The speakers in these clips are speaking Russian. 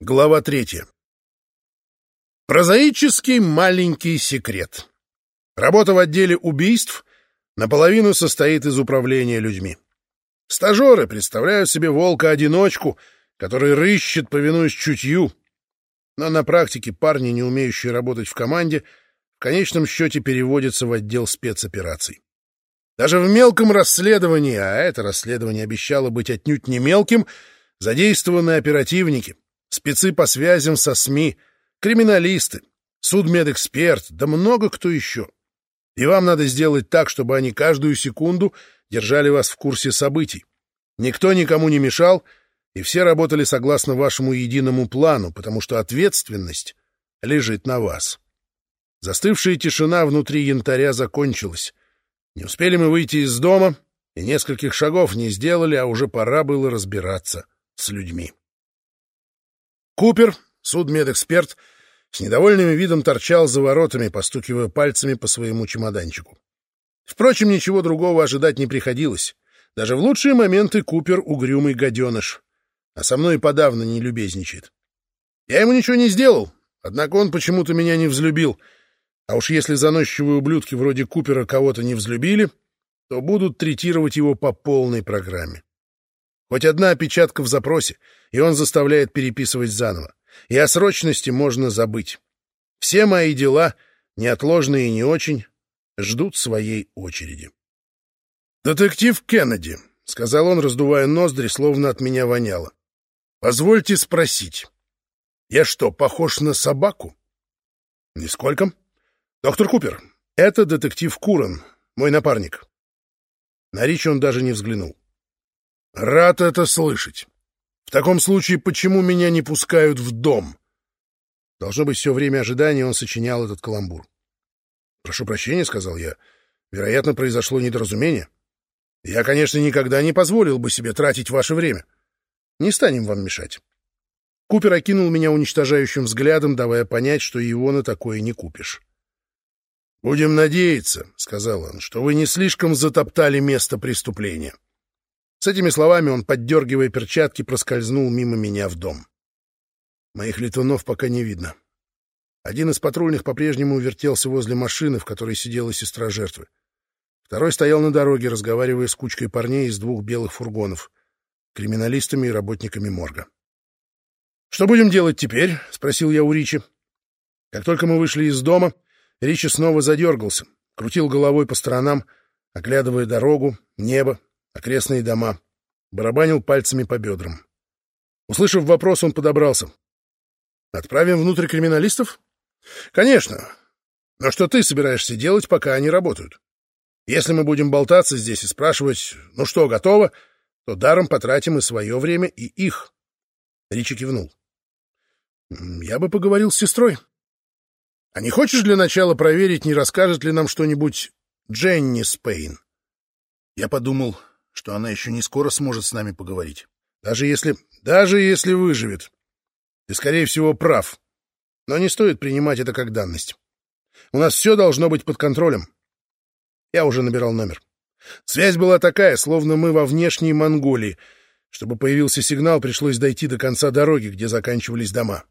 Глава третья. Прозаический маленький секрет. Работа в отделе убийств наполовину состоит из управления людьми. Стажеры представляют себе волка-одиночку, который рыщет, повинуясь чутью. Но на практике парни, не умеющие работать в команде, в конечном счете переводятся в отдел спецопераций. Даже в мелком расследовании, а это расследование обещало быть отнюдь не мелким, задействованы оперативники — спецы по связям со СМИ, криминалисты, судмедэксперт, да много кто еще. И вам надо сделать так, чтобы они каждую секунду держали вас в курсе событий. Никто никому не мешал, и все работали согласно вашему единому плану, потому что ответственность лежит на вас. Застывшая тишина внутри янтаря закончилась. Не успели мы выйти из дома, и нескольких шагов не сделали, а уже пора было разбираться с людьми. Купер, судмедэксперт, с недовольным видом торчал за воротами, постукивая пальцами по своему чемоданчику. Впрочем, ничего другого ожидать не приходилось. Даже в лучшие моменты Купер — угрюмый гаденыш, а со мной подавно не любезничает. Я ему ничего не сделал, однако он почему-то меня не взлюбил. А уж если заносчивые ублюдки вроде Купера кого-то не взлюбили, то будут третировать его по полной программе. Хоть одна опечатка в запросе, и он заставляет переписывать заново. И о срочности можно забыть. Все мои дела, неотложные и не очень, ждут своей очереди. «Детектив Кеннеди», — сказал он, раздувая ноздри, словно от меня воняло. «Позвольте спросить, я что, похож на собаку?» «Нисколько. Доктор Купер, это детектив Куран, мой напарник». На Ричи он даже не взглянул. Рад это слышать. В таком случае, почему меня не пускают в дом? Должно быть, все время ожидания он сочинял этот каламбур. «Прошу прощения», — сказал я. «Вероятно, произошло недоразумение. Я, конечно, никогда не позволил бы себе тратить ваше время. Не станем вам мешать». Купер окинул меня уничтожающим взглядом, давая понять, что его на такое не купишь. «Будем надеяться», — сказал он, — «что вы не слишком затоптали место преступления». С этими словами он, поддергивая перчатки, проскользнул мимо меня в дом. Моих летунов пока не видно. Один из патрульных по-прежнему вертелся возле машины, в которой сидела сестра жертвы. Второй стоял на дороге, разговаривая с кучкой парней из двух белых фургонов, криминалистами и работниками морга. «Что будем делать теперь?» — спросил я у Ричи. Как только мы вышли из дома, Ричи снова задергался, крутил головой по сторонам, оглядывая дорогу, небо, окрестные дома, барабанил пальцами по бедрам. Услышав вопрос, он подобрался. «Отправим внутрь криминалистов?» «Конечно. Но что ты собираешься делать, пока они работают? Если мы будем болтаться здесь и спрашивать, ну что, готово, то даром потратим и свое время, и их». Ричи кивнул. «Я бы поговорил с сестрой. А не хочешь для начала проверить, не расскажет ли нам что-нибудь Дженни Спейн?» Я подумал, что она еще не скоро сможет с нами поговорить. Даже если... даже если выживет. Ты, скорее всего, прав. Но не стоит принимать это как данность. У нас все должно быть под контролем. Я уже набирал номер. Связь была такая, словно мы во внешней Монголии. Чтобы появился сигнал, пришлось дойти до конца дороги, где заканчивались дома.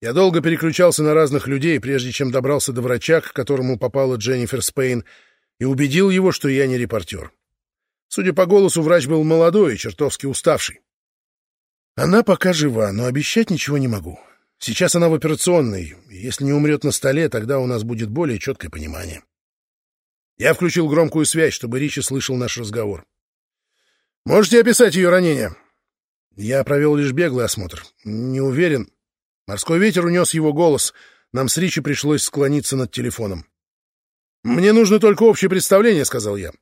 Я долго переключался на разных людей, прежде чем добрался до врача, к которому попала Дженнифер Спейн, и убедил его, что я не репортер. Судя по голосу, врач был молодой и чертовски уставший. Она пока жива, но обещать ничего не могу. Сейчас она в операционной, если не умрет на столе, тогда у нас будет более четкое понимание. Я включил громкую связь, чтобы Ричи слышал наш разговор. «Можете описать ее ранение?» Я провел лишь беглый осмотр. Не уверен. Морской ветер унес его голос. Нам с Ричи пришлось склониться над телефоном. «Мне нужно только общее представление», — сказал я.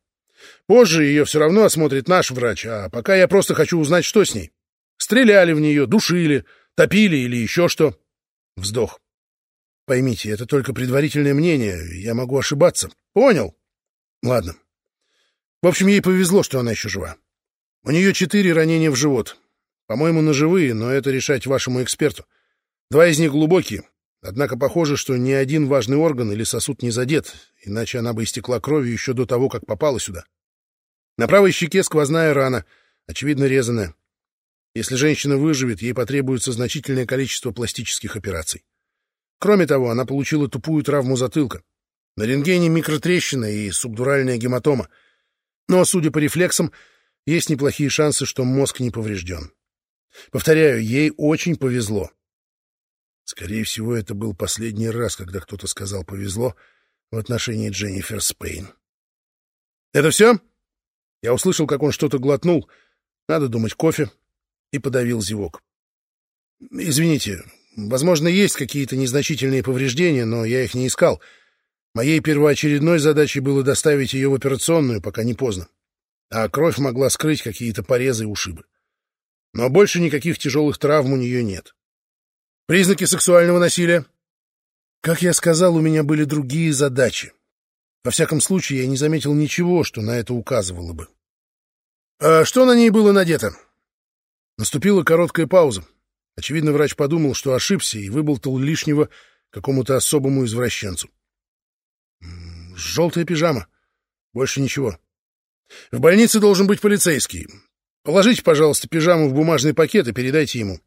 Позже ее все равно осмотрит наш врач, а пока я просто хочу узнать, что с ней. Стреляли в нее, душили, топили или еще что. Вздох. Поймите, это только предварительное мнение, я могу ошибаться. Понял? Ладно. В общем, ей повезло, что она еще жива. У нее четыре ранения в живот. По-моему, ножевые, но это решать вашему эксперту. Два из них глубокие, однако похоже, что ни один важный орган или сосуд не задет, иначе она бы истекла кровью еще до того, как попала сюда. На правой щеке сквозная рана, очевидно резаная. Если женщина выживет, ей потребуется значительное количество пластических операций. Кроме того, она получила тупую травму затылка. На рентгене микротрещина и субдуральная гематома. Но, судя по рефлексам, есть неплохие шансы, что мозг не поврежден. Повторяю, ей очень повезло. Скорее всего, это был последний раз, когда кто-то сказал «повезло» в отношении Дженнифер Спейн. «Это все?» Я услышал, как он что-то глотнул, надо думать, кофе, и подавил зевок. «Извините, возможно, есть какие-то незначительные повреждения, но я их не искал. Моей первоочередной задачей было доставить ее в операционную, пока не поздно. А кровь могла скрыть какие-то порезы и ушибы. Но больше никаких тяжелых травм у нее нет. Признаки сексуального насилия? Как я сказал, у меня были другие задачи. Во всяком случае, я не заметил ничего, что на это указывало бы. А что на ней было надето? Наступила короткая пауза. Очевидно, врач подумал, что ошибся и выболтал лишнего какому-то особому извращенцу. Желтая пижама. Больше ничего. В больнице должен быть полицейский. Положите, пожалуйста, пижаму в бумажный пакет и передайте ему.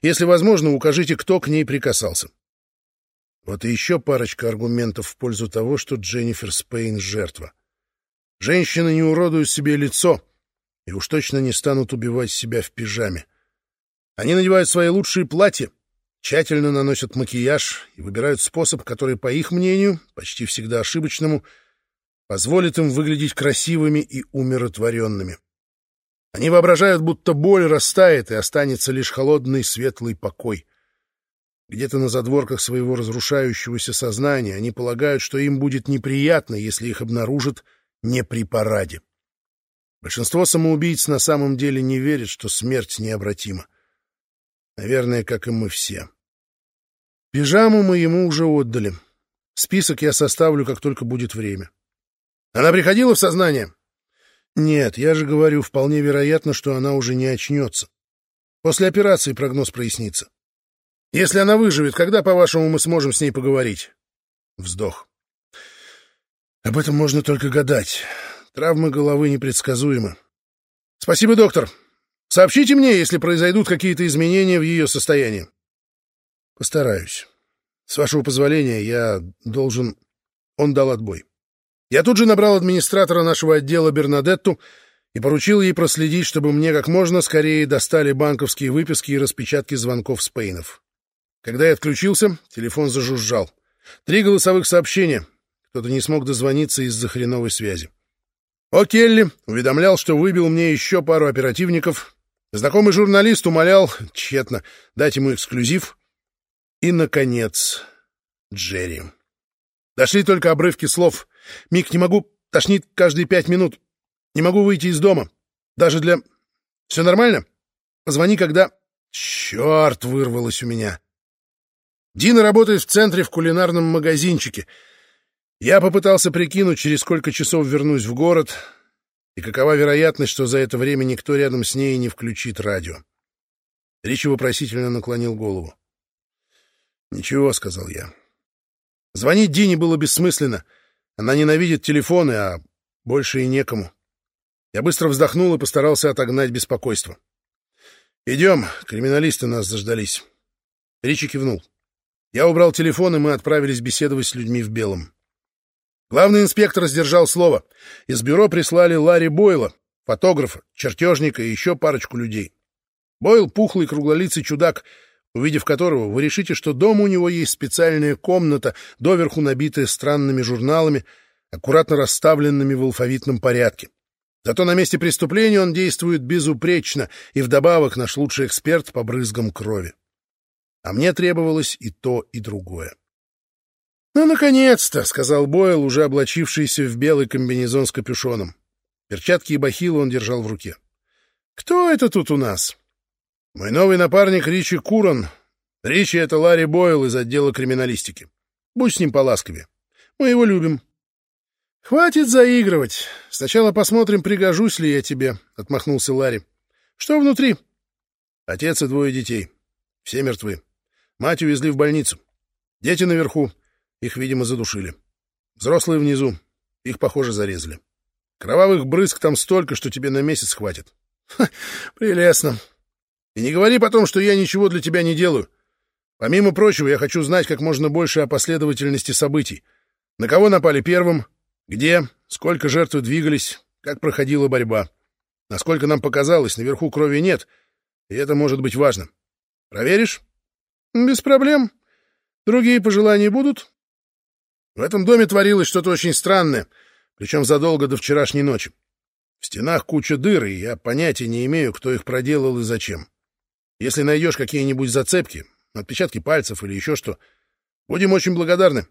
Если возможно, укажите, кто к ней прикасался. Вот и еще парочка аргументов в пользу того, что Дженнифер Спейн — жертва. Женщины не уродуют себе лицо и уж точно не станут убивать себя в пижаме. Они надевают свои лучшие платья, тщательно наносят макияж и выбирают способ, который, по их мнению, почти всегда ошибочному, позволит им выглядеть красивыми и умиротворенными. Они воображают, будто боль растает, и останется лишь холодный светлый покой. Где-то на задворках своего разрушающегося сознания они полагают, что им будет неприятно, если их обнаружат не при параде. Большинство самоубийц на самом деле не верит, что смерть необратима. Наверное, как и мы все. Пижаму мы ему уже отдали. Список я составлю, как только будет время. Она приходила в сознание? Нет, я же говорю, вполне вероятно, что она уже не очнется. После операции прогноз прояснится. Если она выживет, когда, по-вашему, мы сможем с ней поговорить? Вздох. Об этом можно только гадать. Травмы головы непредсказуемы. Спасибо, доктор. Сообщите мне, если произойдут какие-то изменения в ее состоянии. Постараюсь. С вашего позволения, я должен... Он дал отбой. Я тут же набрал администратора нашего отдела Бернадетту и поручил ей проследить, чтобы мне как можно скорее достали банковские выписки и распечатки звонков Спейнов. Когда я отключился, телефон зажужжал. Три голосовых сообщения. Кто-то не смог дозвониться из-за хреновой связи. О Келли уведомлял, что выбил мне еще пару оперативников. Знакомый журналист умолял, тщетно, дать ему эксклюзив. И, наконец, Джерри. Дошли только обрывки слов. «Мик, не могу, тошнит каждые пять минут. Не могу выйти из дома. Даже для... Все нормально? Позвони, когда...» Черт, вырвалось у меня. Дина работает в центре в кулинарном магазинчике. Я попытался прикинуть, через сколько часов вернусь в город, и какова вероятность, что за это время никто рядом с ней не включит радио. Ричи вопросительно наклонил голову. «Ничего», — сказал я. Звонить Дине было бессмысленно. Она ненавидит телефоны, а больше и некому. Я быстро вздохнул и постарался отогнать беспокойство. «Идем, криминалисты нас заждались». Ричи кивнул. Я убрал телефон, и мы отправились беседовать с людьми в белом. Главный инспектор сдержал слово. Из бюро прислали Ларри Бойла, фотографа, чертежника и еще парочку людей. Бойл — пухлый круглолицый чудак — увидев которого, вы решите, что дома у него есть специальная комната, доверху набитая странными журналами, аккуратно расставленными в алфавитном порядке. Зато на месте преступления он действует безупречно, и вдобавок наш лучший эксперт по брызгам крови. А мне требовалось и то, и другое. «Ну, наконец-то!» — сказал Бойл, уже облачившийся в белый комбинезон с капюшоном. Перчатки и бахилы он держал в руке. «Кто это тут у нас?» Мой новый напарник Ричи Куран. Ричи — это Ларри Бойл из отдела криминалистики. Будь с ним поласковее. Мы его любим. — Хватит заигрывать. Сначала посмотрим, пригожусь ли я тебе, — отмахнулся Ларри. — Что внутри? — Отец и двое детей. Все мертвы. Мать увезли в больницу. Дети наверху. Их, видимо, задушили. Взрослые внизу. Их, похоже, зарезали. Кровавых брызг там столько, что тебе на месяц хватит. — Прелестно. И не говори потом, что я ничего для тебя не делаю. Помимо прочего, я хочу знать как можно больше о последовательности событий. На кого напали первым, где, сколько жертв двигались, как проходила борьба. Насколько нам показалось, наверху крови нет, и это может быть важно. Проверишь? Без проблем. Другие пожелания будут? В этом доме творилось что-то очень странное, причем задолго до вчерашней ночи. В стенах куча дыр, и я понятия не имею, кто их проделал и зачем. Если найдешь какие-нибудь зацепки, отпечатки пальцев или еще что, будем очень благодарны.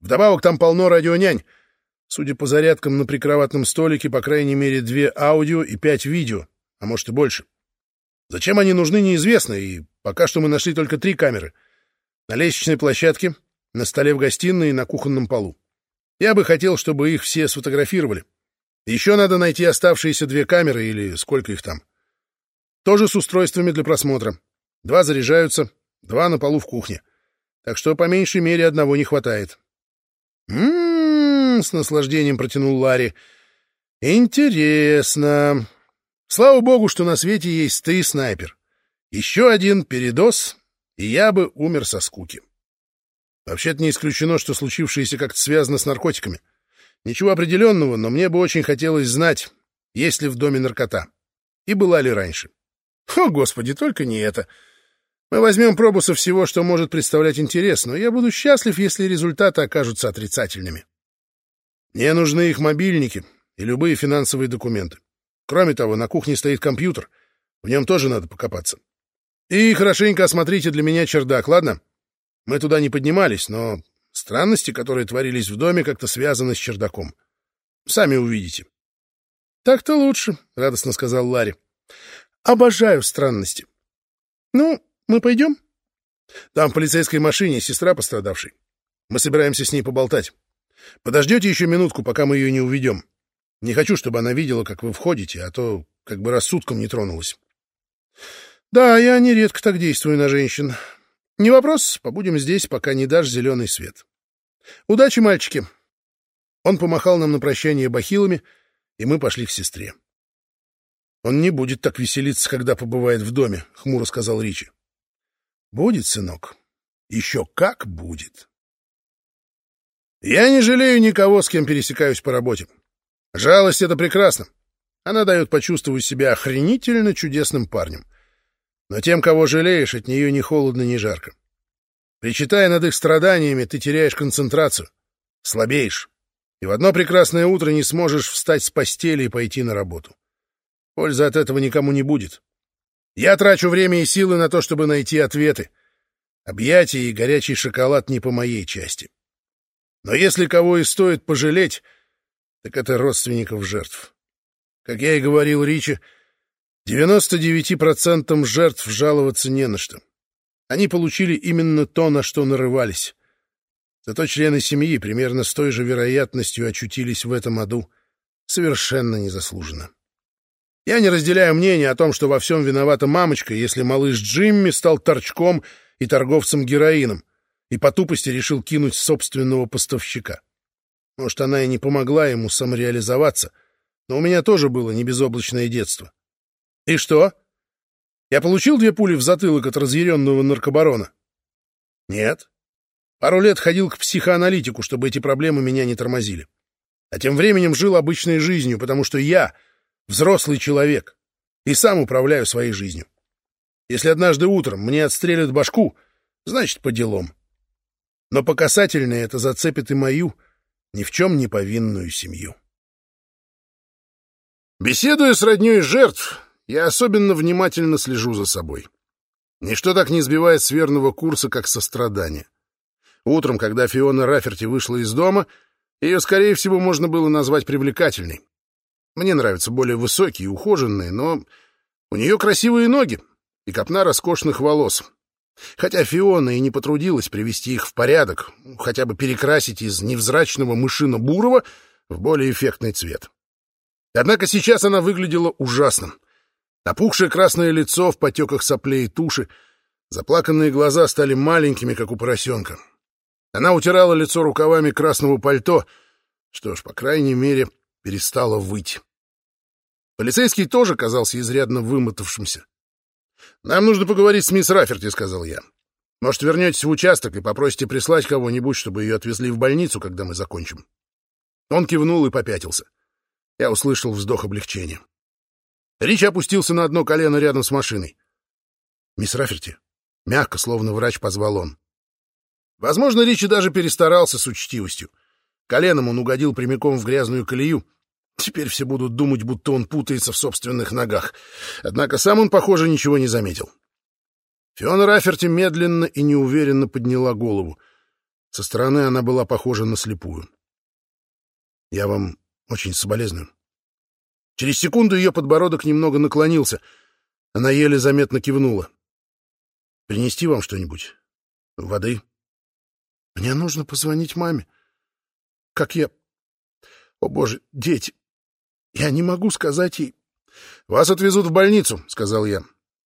Вдобавок там полно радионянь. Судя по зарядкам на прикроватном столике, по крайней мере, две аудио и пять видео, а может и больше. Зачем они нужны, неизвестно, и пока что мы нашли только три камеры. На лестничной площадке, на столе в гостиной и на кухонном полу. Я бы хотел, чтобы их все сфотографировали. Еще надо найти оставшиеся две камеры или сколько их там. Тоже с устройствами для просмотра. Два заряжаются, два на полу в кухне. Так что по меньшей мере одного не хватает. «М-м-м», с наслаждением протянул Ларри. «Интересно. Слава богу, что на свете есть ты, снайпер. Еще один передоз, и я бы умер со скуки. Вообще-то не исключено, что случившееся как-то связано с наркотиками. Ничего определенного, но мне бы очень хотелось знать, есть ли в доме наркота. И была ли раньше. О, Господи, только не это. Мы возьмем пробу со всего, что может представлять интерес, но я буду счастлив, если результаты окажутся отрицательными. Мне нужны их мобильники и любые финансовые документы. Кроме того, на кухне стоит компьютер. В нем тоже надо покопаться. И хорошенько осмотрите для меня чердак, ладно? Мы туда не поднимались, но странности, которые творились в доме, как-то связаны с чердаком. Сами увидите. — Так-то лучше, — радостно сказал Ларри. Обожаю странности. Ну, мы пойдем? Там в полицейской машине сестра пострадавшей. Мы собираемся с ней поболтать. Подождете еще минутку, пока мы ее не уведем. Не хочу, чтобы она видела, как вы входите, а то как бы рассудком не тронулась. Да, я нередко так действую на женщин. Не вопрос, побудем здесь, пока не дашь зеленый свет. Удачи, мальчики. Он помахал нам на прощание бахилами, и мы пошли к сестре. Он не будет так веселиться, когда побывает в доме, — хмуро сказал Ричи. — Будет, сынок. Еще как будет. Я не жалею никого, с кем пересекаюсь по работе. Жалость — это прекрасно. Она дает почувствовать себя охренительно чудесным парнем. Но тем, кого жалеешь, от нее ни холодно, ни жарко. Причитая над их страданиями, ты теряешь концентрацию, слабеешь, и в одно прекрасное утро не сможешь встать с постели и пойти на работу. Пользы от этого никому не будет. Я трачу время и силы на то, чтобы найти ответы. Объятия и горячий шоколад не по моей части. Но если кого и стоит пожалеть, так это родственников жертв. Как я и говорил Ричи, 99% жертв жаловаться не на что. Они получили именно то, на что нарывались. Зато члены семьи примерно с той же вероятностью очутились в этом аду совершенно незаслуженно. Я не разделяю мнение о том, что во всем виновата мамочка, если малыш Джимми стал торчком и торговцем героином и по тупости решил кинуть собственного поставщика. Может, она и не помогла ему самореализоваться, но у меня тоже было не безоблачное детство. И что? Я получил две пули в затылок от разъяренного наркобарона? Нет. Пару лет ходил к психоаналитику, чтобы эти проблемы меня не тормозили. А тем временем жил обычной жизнью, потому что я взрослый человек и сам управляю своей жизнью. Если однажды утром мне отстрелят башку, значит, по делам. Но по касательной это зацепит и мою ни в чем не повинную семью. Беседуя с роднёй жертв, я особенно внимательно слежу за собой. Ничто так не сбивает с верного курса, как сострадание. Утром, когда Фиона Раферти вышла из дома, ее, скорее всего, можно было назвать привлекательной. Мне нравятся более высокие ухоженные, но у нее красивые ноги и копна роскошных волос. Хотя Фиона и не потрудилась привести их в порядок, хотя бы перекрасить из невзрачного мышино-бурого в более эффектный цвет. Однако сейчас она выглядела ужасно. Опухшее красное лицо в потеках соплей и туши, заплаканные глаза стали маленькими, как у поросенка. Она утирала лицо рукавами красного пальто, что ж, по крайней мере, перестала выть. Полицейский тоже казался изрядно вымотавшимся. «Нам нужно поговорить с мисс Раферти», — сказал я. «Может, вернетесь в участок и попросите прислать кого-нибудь, чтобы ее отвезли в больницу, когда мы закончим?» Он кивнул и попятился. Я услышал вздох облегчения. Рич опустился на одно колено рядом с машиной. «Мисс Раферти», — мягко, словно врач, позвал он. Возможно, Ричи даже перестарался с учтивостью. Коленом он угодил прямиком в грязную колею. Теперь все будут думать, будто он путается в собственных ногах. Однако сам он, похоже, ничего не заметил. Фиона Раферти медленно и неуверенно подняла голову. Со стороны она была похожа на слепую. «Я вам очень соболезную». Через секунду ее подбородок немного наклонился. Она еле заметно кивнула. «Принести вам что-нибудь? Воды?» Мне нужно позвонить маме. Как я... О, боже, дети! Я не могу сказать ей... «Вас отвезут в больницу», — сказал я.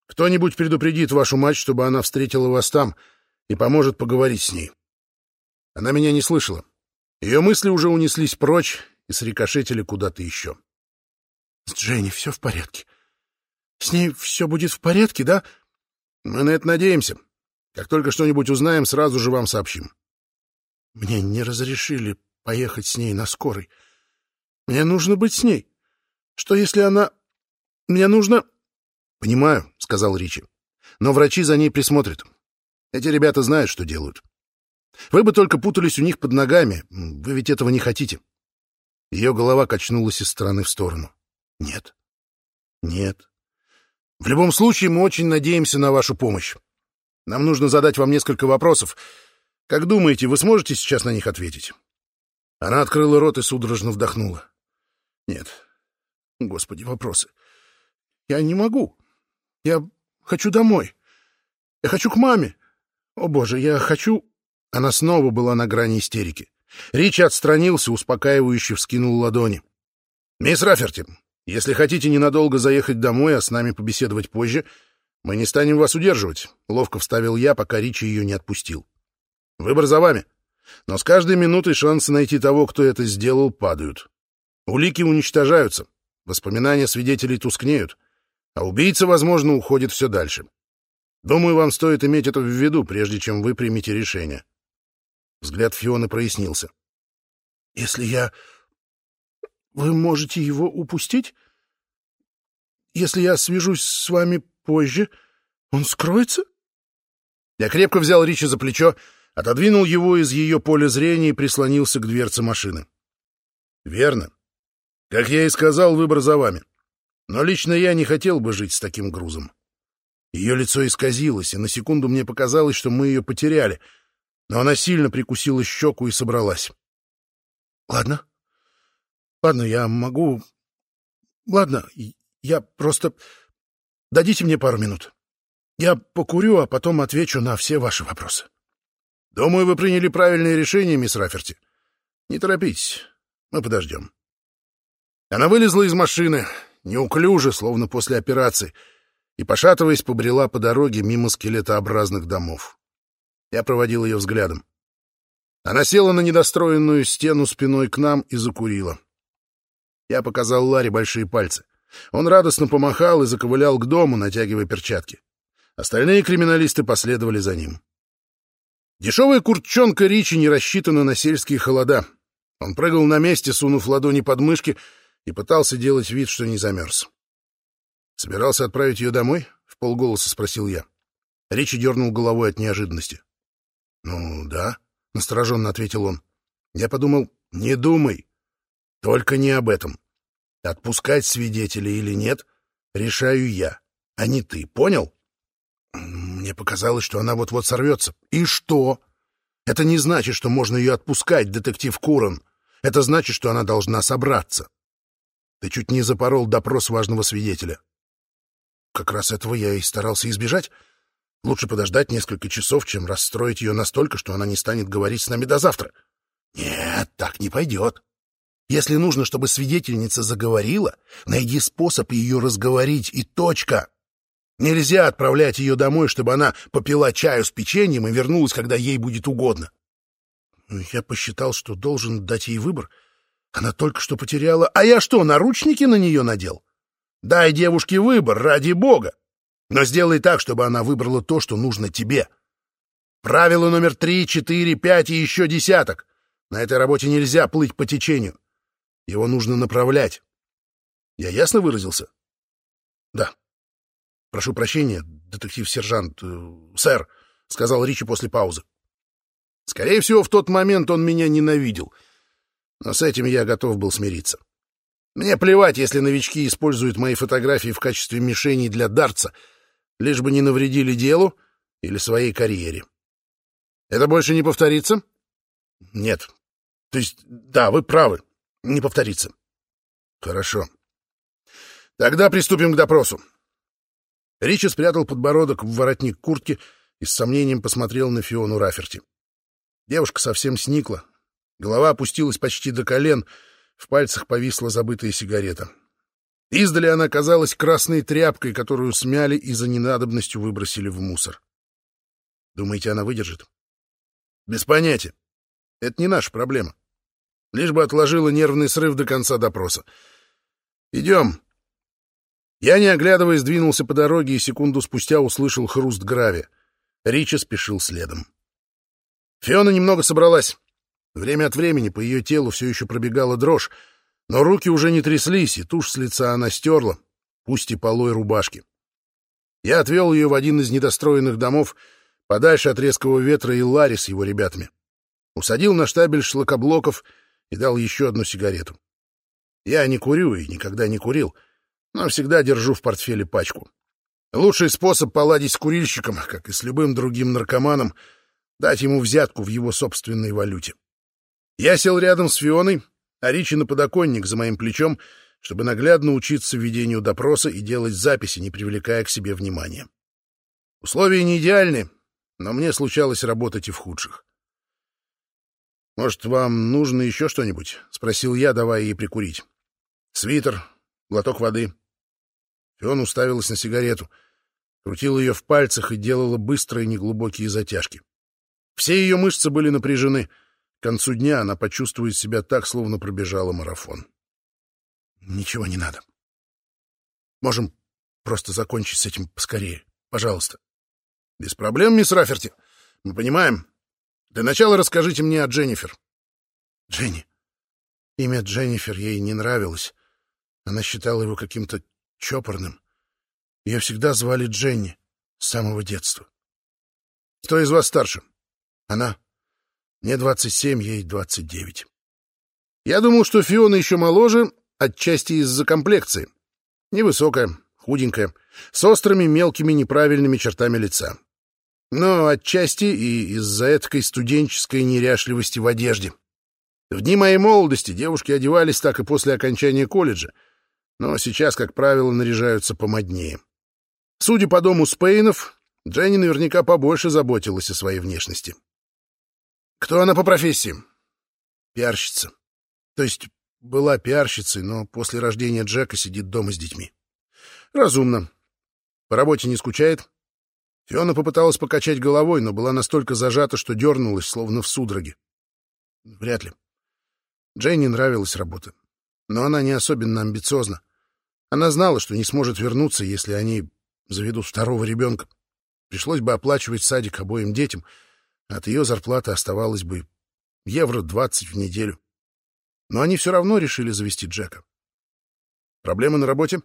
«Кто-нибудь предупредит вашу мать, чтобы она встретила вас там и поможет поговорить с ней». Она меня не слышала. Ее мысли уже унеслись прочь и срикошетили куда-то еще. «С Дженни все в порядке. С ней все будет в порядке, да?» «Мы на это надеемся. Как только что-нибудь узнаем, сразу же вам сообщим». Мне не разрешили поехать с ней на скорой. Мне нужно быть с ней. Что если она... Мне нужно... — Понимаю, — сказал Ричи. — Но врачи за ней присмотрят. Эти ребята знают, что делают. Вы бы только путались у них под ногами. Вы ведь этого не хотите. Ее голова качнулась из стороны в сторону. Нет. Нет. В любом случае, мы очень надеемся на вашу помощь. Нам нужно задать вам несколько вопросов, как думаете, вы сможете сейчас на них ответить? Она открыла рот и судорожно вдохнула. Нет. Господи, вопросы. Я не могу. Я хочу домой. Я хочу к маме. О, боже, я хочу... Она снова была на грани истерики. Ричи отстранился, успокаивающе вскинул ладони. «Мисс Раферти, если хотите ненадолго заехать домой, а с нами побеседовать позже, мы не станем вас удерживать», — ловко вставил я, пока Ричи ее не отпустил. Выбор за вами. Но с каждой минутой шансы найти того, кто это сделал, падают. Улики уничтожаются, воспоминания свидетелей тускнеют, а убийца, возможно, уходит все дальше. Думаю, вам стоит иметь это в виду, прежде чем вы примете решение. Взгляд Фионы прояснился. «Если я... Вы можете его упустить? Если я свяжусь с вами позже, он скроется?» Я крепко взял Ричи за плечо отодвинул его из ее поля зрения и прислонился к дверце машины. «Верно. Как я и сказал, выбор за вами. Но лично я не хотел бы жить с таким грузом». Ее лицо исказилось, и на секунду мне показалось, что мы ее потеряли, но она сильно прикусила щеку и собралась. «Ладно. Ладно, я могу... Ладно, я просто... Дадите мне пару минут. Я покурю, а потом отвечу на все ваши вопросы». Думаю, вы приняли правильное решение, мисс Раферти. Не торопитесь, мы подождем. Она вылезла из машины, неуклюже, словно после операции, и, пошатываясь, побрела по дороге мимо скелетообразных домов. Я проводил ее взглядом. Она села на недостроенную стену спиной к нам и закурила. Я показал Ларе большие пальцы. Он радостно помахал и заковылял к дому, натягивая перчатки. Остальные криминалисты последовали за ним. Дешевая куртчонка Ричи не рассчитана на сельские холода. Он прыгал на месте, сунув ладони под мышки, и пытался делать вид, что не замерз. «Собирался отправить ее домой?» — в полголоса спросил я. Ричи дернул головой от неожиданности. «Ну, да», — настороженно ответил он. Я подумал, «Не думай. Только не об этом. Отпускать свидетелей или нет, решаю я, а не ты. Понял?» Мне показалось, что она вот-вот сорвется. И что? Это не значит, что можно ее отпускать, детектив Курон. Это значит, что она должна собраться. Ты чуть не запорол допрос важного свидетеля. Как раз этого я и старался избежать. Лучше подождать несколько часов, чем расстроить ее настолько, что она не станет говорить с нами до завтра. Нет, так не пойдет. Если нужно, чтобы свидетельница заговорила, найди способ ее разговорить, и точка. Нельзя отправлять ее домой, чтобы она попила чаю с печеньем и вернулась, когда ей будет угодно. Я посчитал, что должен дать ей выбор. Она только что потеряла... А я что, наручники на нее надел? Дай девушке выбор, ради бога. Но сделай так, чтобы она выбрала то, что нужно тебе. Правило номер три, четыре, пять и еще десяток. На этой работе нельзя плыть по течению. Его нужно направлять. Я ясно выразился? Да. Прошу прощения, детектив-сержант, э, сэр, — сказал Ричи после паузы. Скорее всего, в тот момент он меня ненавидел. Но с этим я готов был смириться. Мне плевать, если новички используют мои фотографии в качестве мишеней для дарца, лишь бы не навредили делу или своей карьере. Это больше не повторится? Нет. То есть, да, вы правы. Не повторится. Хорошо. Тогда приступим к допросу. Ричи спрятал подбородок в воротник куртки и с сомнением посмотрел на Фиону Раферти. Девушка совсем сникла. Голова опустилась почти до колен, в пальцах повисла забытая сигарета. Издали она казалась красной тряпкой, которую смяли и за ненадобностью выбросили в мусор. Думаете, она выдержит? Без понятия. Это не наша проблема. Лишь бы отложила нервный срыв до конца допроса. Идем. Я, не оглядываясь, двинулся по дороге и секунду спустя услышал хруст грави. Рича спешил следом. Фиона немного собралась. Время от времени по ее телу все еще пробегала дрожь, но руки уже не тряслись, и тушь с лица она стерла, пусть и полой рубашки. Я отвел ее в один из недостроенных домов, подальше от резкого ветра и Ларри с его ребятами. Усадил на штабель шлакоблоков и дал еще одну сигарету. Я не курю и никогда не курил, но всегда держу в портфеле пачку. Лучший способ поладить с курильщиком, как и с любым другим наркоманом, дать ему взятку в его собственной валюте. Я сел рядом с Фионой, а Ричи на подоконник за моим плечом, чтобы наглядно учиться ведению допроса и делать записи, не привлекая к себе внимания. Условия не идеальны, но мне случалось работать и в худших. «Может, вам нужно еще что-нибудь?» — спросил я, давая ей прикурить. «Свитер, глоток воды». Фион уставилась на сигарету, крутила ее в пальцах и делала быстрые неглубокие затяжки. Все ее мышцы были напряжены. К концу дня она почувствует себя так, словно пробежала марафон. «Ничего не надо. Можем просто закончить с этим поскорее. Пожалуйста». «Без проблем, мисс Раферти. Мы понимаем. Для начала расскажите мне о Дженнифер». «Дженни. Имя Дженнифер ей не нравилось. Она считала его каким-то чопорным. Ее всегда звали Дженни с самого детства. Кто из вас старше? Она. Мне двадцать семь, ей двадцать девять. Я думал, что Фиона еще моложе, отчасти из-за комплекции. Невысокая, худенькая, с острыми мелкими неправильными чертами лица. Но отчасти и из-за этой студенческой неряшливости в одежде. В дни моей молодости девушки одевались так и после окончания колледжа, но сейчас, как правило, наряжаются помоднее. Судя по дому Спейнов, Дженни наверняка побольше заботилась о своей внешности. Кто она по профессии? Пиарщица. То есть была пиарщицей, но после рождения Джека сидит дома с детьми. Разумно. По работе не скучает? Фиона попыталась покачать головой, но была настолько зажата, что дернулась, словно в судороге. Вряд ли. Дженни нравилась работа. Но она не особенно амбициозна. Она знала, что не сможет вернуться, если они заведут второго ребенка. Пришлось бы оплачивать садик обоим детям — от ее зарплаты оставалось бы евро двадцать в неделю. Но они все равно решили завести Джека. Проблемы на работе?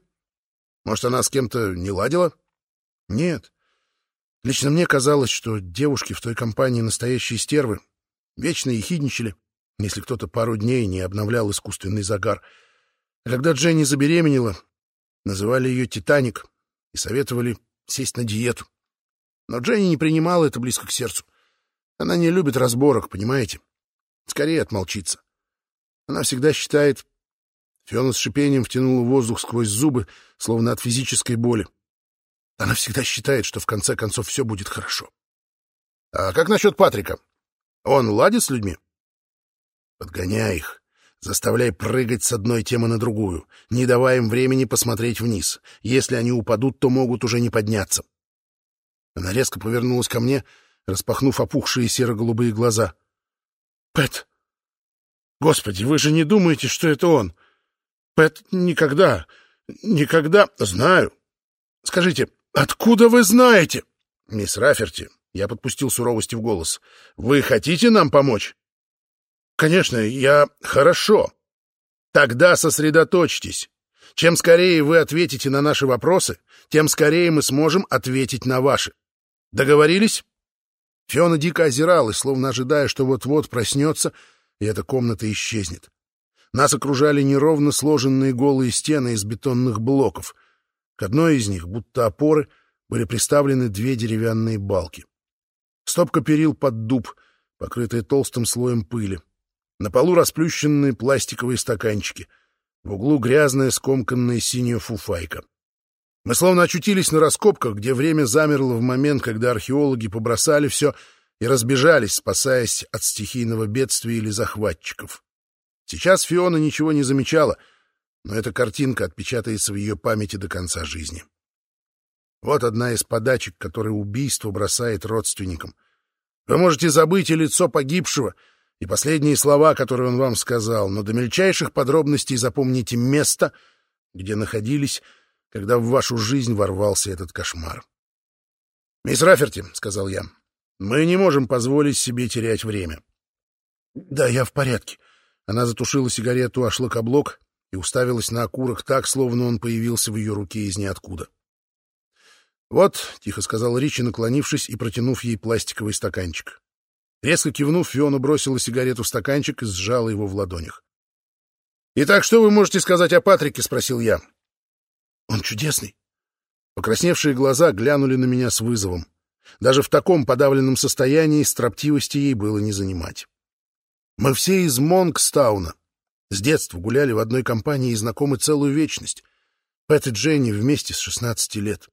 Может, она с кем-то не ладила? Нет. Лично мне казалось, что девушки в той компании настоящие стервы. Вечно ехидничали, если кто-то пару дней не обновлял искусственный загар. А когда Дженни забеременела, называли ее «Титаник» и советовали сесть на диету. Но Дженни не принимала это близко к сердцу. Она не любит разборок, понимаете? Скорее отмолчится. Она всегда считает... Фиона с шипением втянула воздух сквозь зубы, словно от физической боли. Она всегда считает, что в конце концов все будет хорошо. А как насчет Патрика? Он ладит с людьми? Подгоняй их. Заставляй прыгать с одной темы на другую, не давая им времени посмотреть вниз. Если они упадут, то могут уже не подняться. Она резко повернулась ко мне, распахнув опухшие серо-голубые глаза. «Пэт! Господи, вы же не думаете, что это он? Пэт никогда, никогда... Знаю. Скажите, Откуда вы знаете? Мисс Раферти, я подпустил суровости в голос. Вы хотите нам помочь? Конечно, я... Хорошо. Тогда сосредоточьтесь. Чем скорее вы ответите на наши вопросы, тем скорее мы сможем ответить на ваши. Договорились? Фиона дико озиралась, словно ожидая, что вот-вот проснется, и эта комната исчезнет. Нас окружали неровно сложенные голые стены из бетонных блоков. К одной из них, будто опоры, были приставлены две деревянные балки. Стопка перил под дуб, покрытая толстым слоем пыли. На полу расплющенные пластиковые стаканчики. В углу грязная скомканная синяя фуфайка. Мы словно очутились на раскопках, где время замерло в момент, когда археологи побросали все и разбежались, спасаясь от стихийного бедствия или захватчиков. Сейчас Фиона ничего не замечала, но эта картинка отпечатается в ее памяти до конца жизни. Вот одна из подачек, которые убийство бросает родственникам. Вы можете забыть и лицо погибшего, и последние слова, которые он вам сказал, но до мельчайших подробностей запомните место, где находились когда в вашу жизнь ворвался этот кошмар. «Мисс Раферти», — сказал я, — «мы не можем позволить себе терять время». «Да, я в порядке». Она затушила сигарету о шлакоблок и уставилась на окурок так, словно он появился в ее руке из ниоткуда. «Вот», — тихо сказал Ричи, наклонившись и протянув ей пластиковый стаканчик. Резко кивнув, Фиона бросила сигарету в стаканчик и сжала его в ладонях. «Итак, что вы можете сказать о Патрике?» — спросил я. Он чудесный. Покрасневшие глаза глянули на меня с вызовом. Даже в таком подавленном состоянии строптивости ей было не занимать. Мы все из Монкстауна. С детства гуляли в одной компании и знакомы целую вечность. Пэт и Дженни вместе с 16 лет.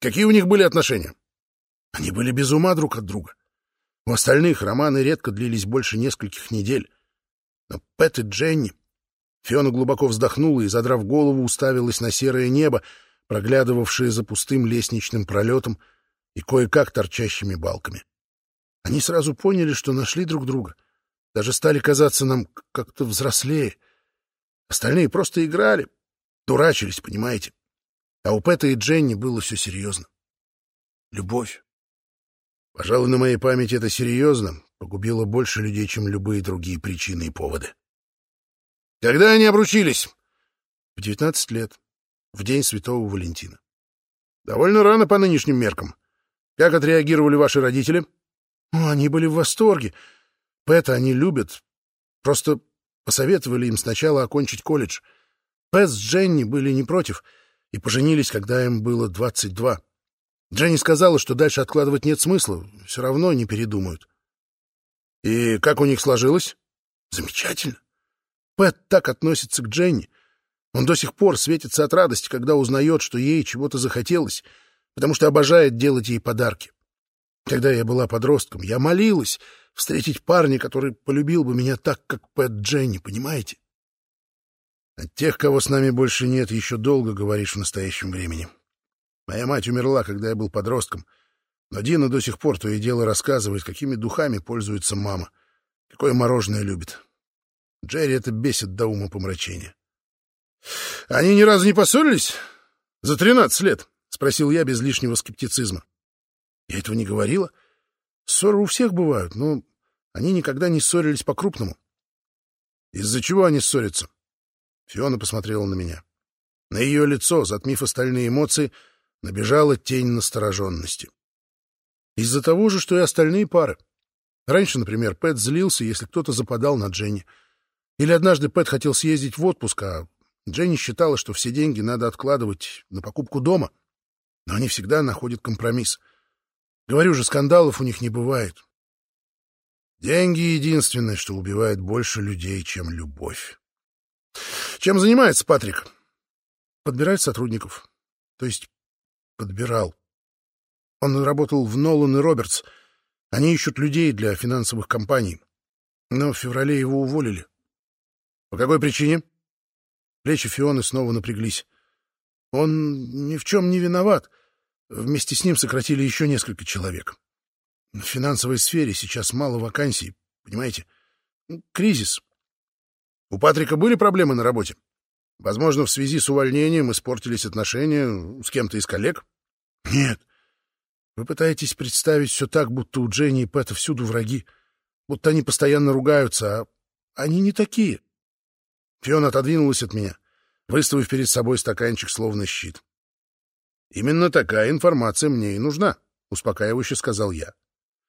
Какие у них были отношения? Они были без ума друг от друга. У остальных романы редко длились больше нескольких недель. Но Пэт и Дженни Фиона глубоко вздохнула и, задрав голову, уставилась на серое небо, проглядывавшее за пустым лестничным пролетом и кое-как торчащими балками. Они сразу поняли, что нашли друг друга. Даже стали казаться нам как-то взрослее. Остальные просто играли, дурачились, понимаете. А у Пэта и Дженни было все серьезно. Любовь. Пожалуй, на моей памяти это серьезно погубило больше людей, чем любые другие причины и поводы. Когда они обручились? В девятнадцать лет, в день Святого Валентина. Довольно рано по нынешним меркам. Как отреагировали ваши родители? Ну, они были в восторге. Пэта они любят. Просто посоветовали им сначала окончить колледж. Пэт с Дженни были не против и поженились, когда им было двадцать два. Дженни сказала, что дальше откладывать нет смысла, все равно не передумают. И как у них сложилось? Замечательно. Пэт так относится к Дженни. Он до сих пор светится от радости, когда узнает, что ей чего-то захотелось, потому что обожает делать ей подарки. Когда я была подростком, я молилась встретить парня, который полюбил бы меня так, как Пэт Дженни, понимаете? От тех, кого с нами больше нет, еще долго говоришь в настоящем времени. Моя мать умерла, когда я был подростком, но Дина до сих пор то и дело рассказывает, какими духами пользуется мама, какое мороженое любит. Джерри это бесит до ума помрачения. — Они ни разу не поссорились? За тринадцать лет? — спросил я без лишнего скептицизма. — Я этого не говорила. Ссоры у всех бывают, но они никогда не ссорились по-крупному. — Из-за чего они ссорятся? Фиона посмотрела на меня. На ее лицо, затмив остальные эмоции, набежала тень настороженности. Из-за того же, что и остальные пары. Раньше, например, Пэт злился, если кто-то западал на Дженни — или однажды Пэт хотел съездить в отпуск, а Дженни считала, что все деньги надо откладывать на покупку дома. Но они всегда находят компромисс. Говорю же, скандалов у них не бывает. Деньги — единственное, что убивает больше людей, чем любовь. Чем занимается Патрик? Подбирает сотрудников. То есть подбирал. Он работал в Нолан и Робертс. Они ищут людей для финансовых компаний. Но в феврале его уволили. По какой причине? Плечи Фионы снова напряглись. Он ни в чем не виноват. Вместе с ним сократили еще несколько человек. В финансовой сфере сейчас мало вакансий, понимаете? Кризис. У Патрика были проблемы на работе? Возможно, в связи с увольнением испортились отношения с кем-то из коллег? Нет. Вы пытаетесь представить все так, будто у Дженни и Пэта всюду враги, будто они постоянно ругаются, а они не такие. Фиона отодвинулась от меня, выставив перед собой стаканчик словно щит. «Именно такая информация мне и нужна», — успокаивающе сказал я.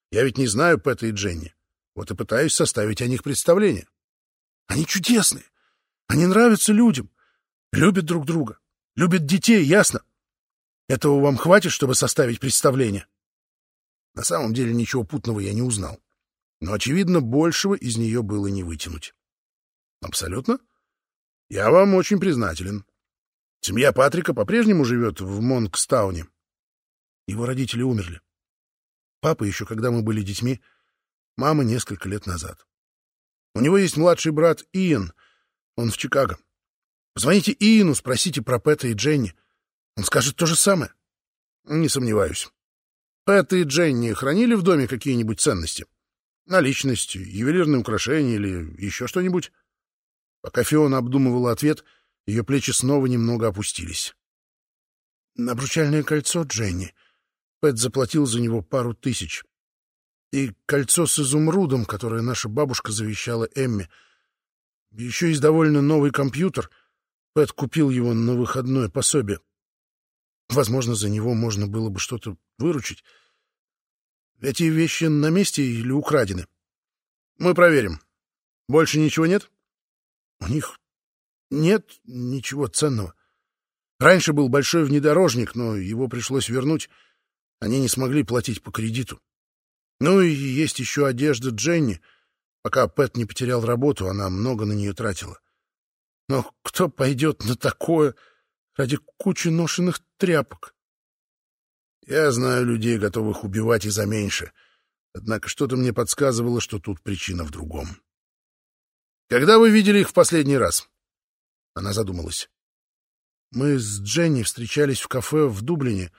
«Я ведь не знаю Пэта и Дженни, вот и пытаюсь составить о них представление. Они чудесные, они нравятся людям, любят друг друга, любят детей, ясно? Этого вам хватит, чтобы составить представление?» На самом деле ничего путного я не узнал, но, очевидно, большего из нее было не вытянуть. «Абсолютно?» Я вам очень признателен. Семья Патрика по-прежнему живет в Монкстауне. Его родители умерли. Папа еще, когда мы были детьми, мама несколько лет назад. У него есть младший брат Иэн, он в Чикаго. Позвоните Иену, спросите про Пэта и Дженни. Он скажет то же самое. Не сомневаюсь. Пэт и Дженни хранили в доме какие-нибудь ценности? Наличность, ювелирные украшения или еще что-нибудь? Пока Фиона обдумывала ответ, ее плечи снова немного опустились. «Обручальное кольцо, Дженни. Пэт заплатил за него пару тысяч. И кольцо с изумрудом, которое наша бабушка завещала Эмме. Еще есть довольно новый компьютер. Пэт купил его на выходное пособие. Возможно, за него можно было бы что-то выручить. Эти вещи на месте или украдены? Мы проверим. Больше ничего нет? У них нет ничего ценного. Раньше был большой внедорожник, но его пришлось вернуть. Они не смогли платить по кредиту. Ну и есть еще одежда Дженни. Пока Пэт не потерял работу, она много на нее тратила. Но кто пойдет на такое ради кучи ношенных тряпок? Я знаю людей, готовых убивать и за меньше. Однако что-то мне подсказывало, что тут причина в другом. Когда вы видели их в последний раз? Она задумалась. Мы с Дженни встречались в кафе в Дублине